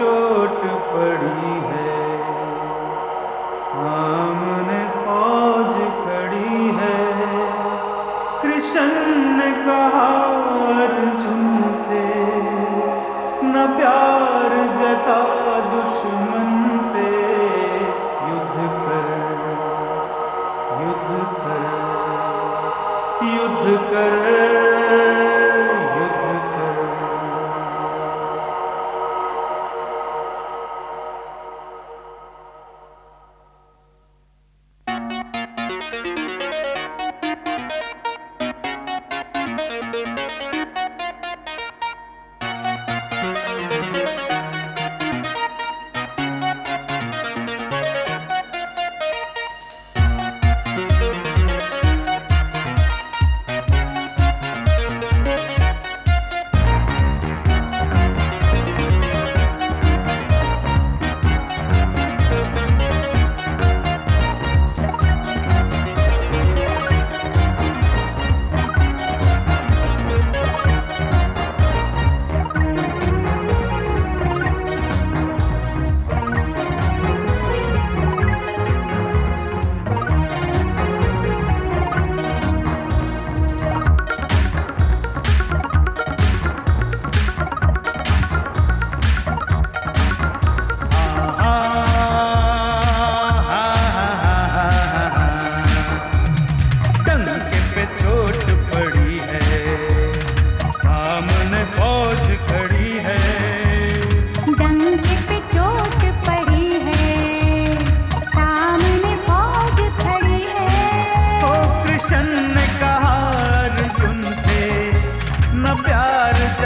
चोट पड़ी है। सामने फौज खड़ी है। कृष्ण ने कहा अर्जुन से, न प्यार जता दुश्मन से। युद्ध कर युद्ध कर युद्ध कर।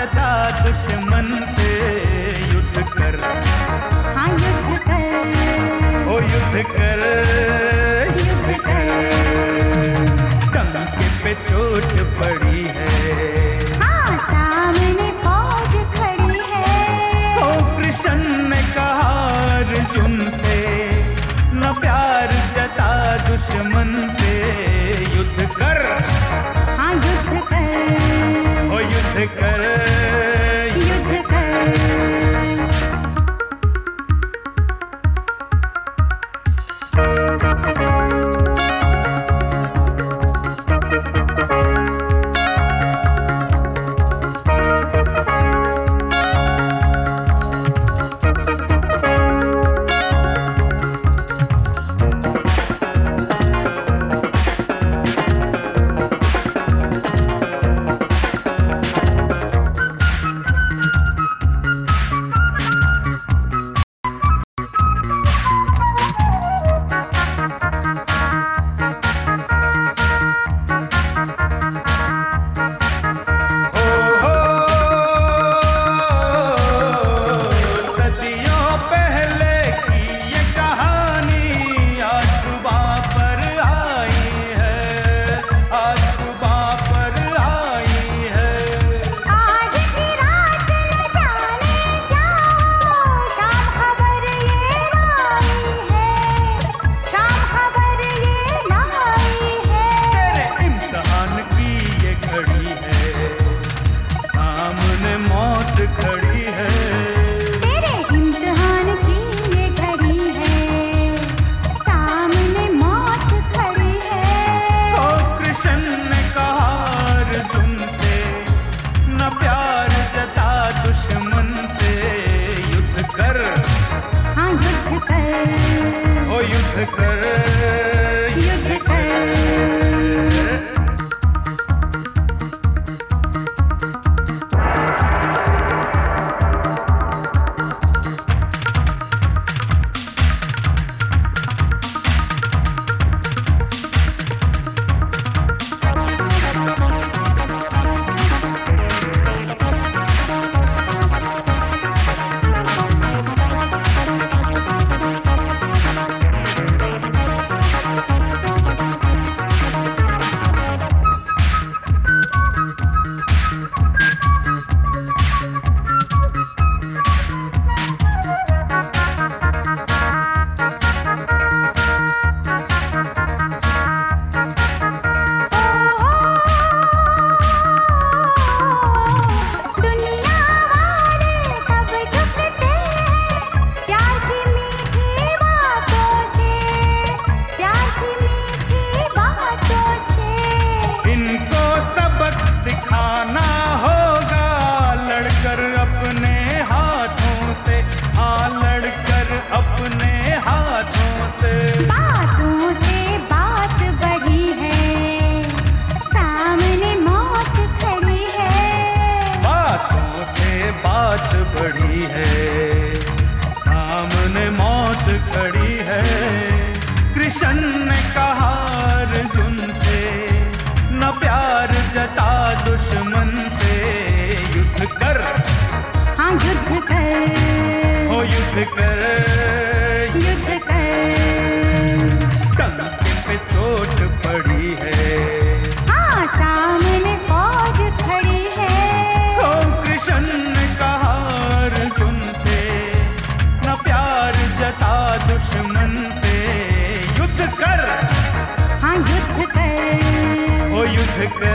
सदा दुश्मन से युद्ध कर। हाँ युद्ध कर। ओ युद्ध कर युद्ध कर। पे चोट पड़ी है। हाँ सामने फौज खड़ी है। ओ कृष्ण ने कहा अर्जुन से। न प्यार जता दुश्मन से युद्ध कर। दुश्मन से युद्ध कर। हाँ युद्ध कर। हो युद्ध कर। युद्ध कर। टंग पे चोट पड़ी है। हाँ सामने फौज खड़ी है। ओ कृष्ण ने कहा अर्जुन से न प्यार जता दुश्मन से। युद्ध कर। हाँ युद्ध कर। ओ युद्ध कर।